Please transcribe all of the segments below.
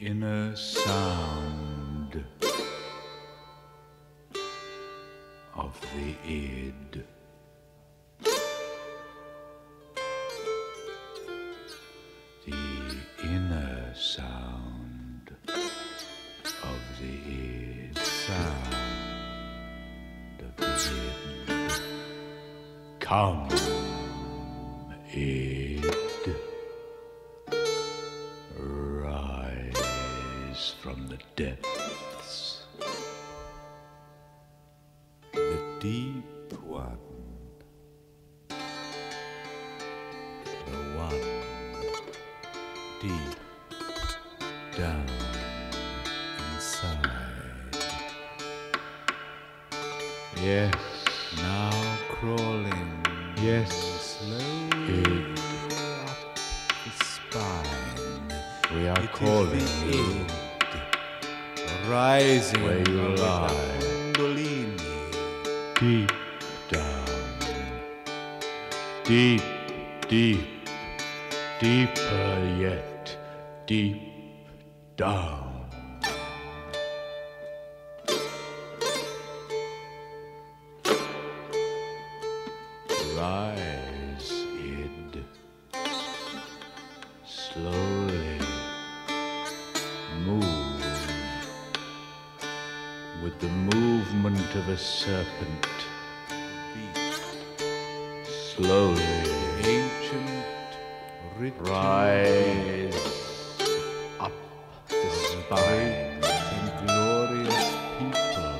inner sound of the id. The inner sound of the id. Sound of the id. Come, id. Depths. The deep one. The one deep down inside. Yes, now crawling. Yes, slowly up the spine. We are calling you. Rising where you lie. Deep down. Deep, deep, deeper yet. Deep down. Rise, serpent. Slowly, ancient rise up the spine and glorious people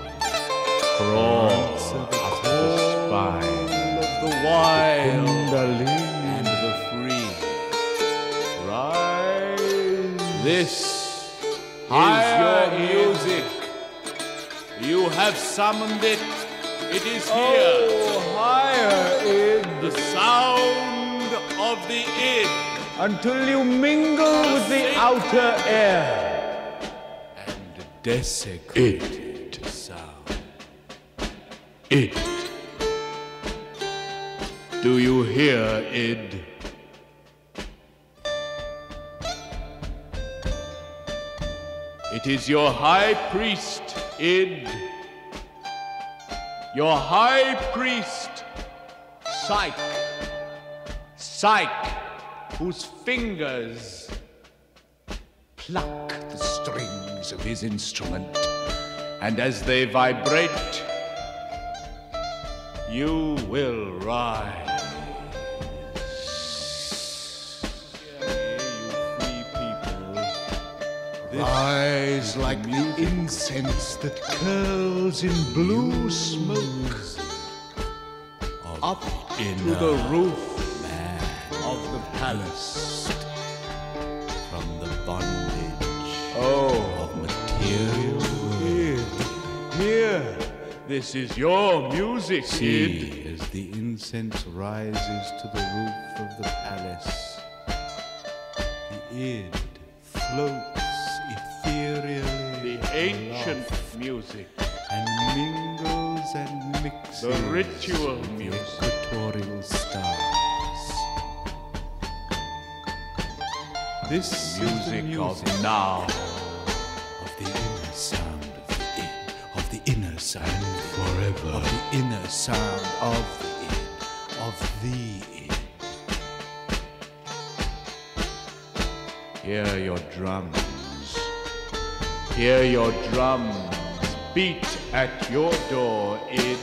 crawl up the spine of the wild and the free. Rise. This is your. You have summoned it. It is oh, here. Oh, higher, id, The sound of the id. until you mingle with the outer air. and desecrated sound. Id. Do you hear, Id? It is your high priest, Id. Your high priest, Psyche. Psyche, whose fingers pluck the strings of his instrument, and as they vibrate, you will rise. Rise like the incense that curls in blue smoke. Up to the roof of the palace. From the bondage Oh, of material here, here. This is your music, See, as the incense rises to the roof of the palace, the id floats ancient music. And mingles and mixes. The ritual music. Equatorial stars. This music, of now. Of the inner sound of the in, of the inner sound forever. Of the inner sound of the in, of the in. Hear your drums. Hear your drums beat at your door, id.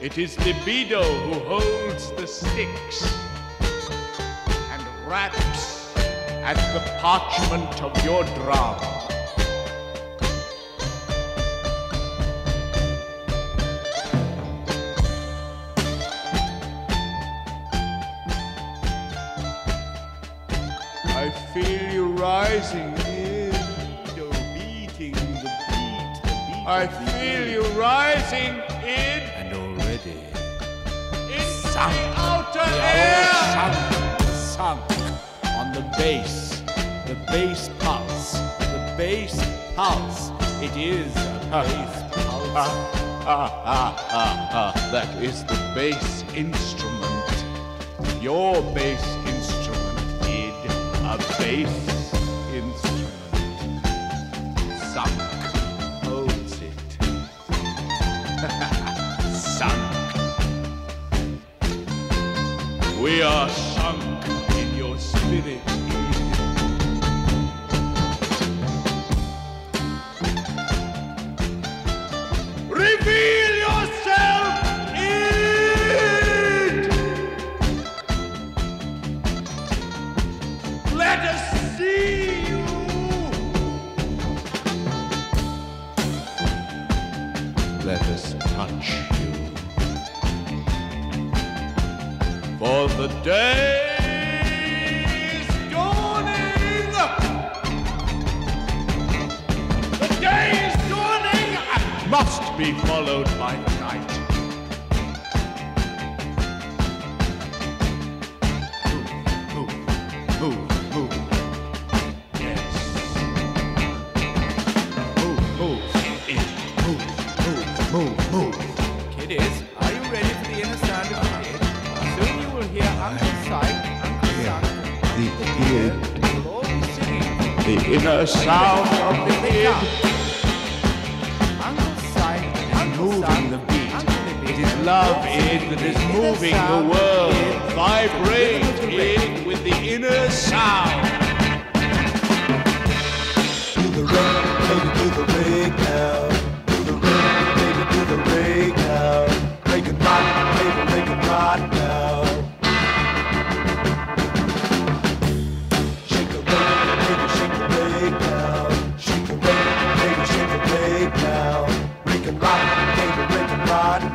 It is libido who holds the sticks and raps at the parchment of your drum. rising beating the beat, the beat. I feel you rising in. And already. In sunk. the outer the air. Sunk, sunk on the bass. The bass pulse. The bass pulse. It is a bass pulse. Ah, ah, ah, ah, ah. That is the bass instrument. Your bass instrument. A bass Lebens sank, owns it. sank. We are. let us touch you. For the day's dawning. The dawning must be followed by night. kid, the inner sound of the kid, moving the beat. It is love in that is moving the world. Vibrate it with the inner sound. God.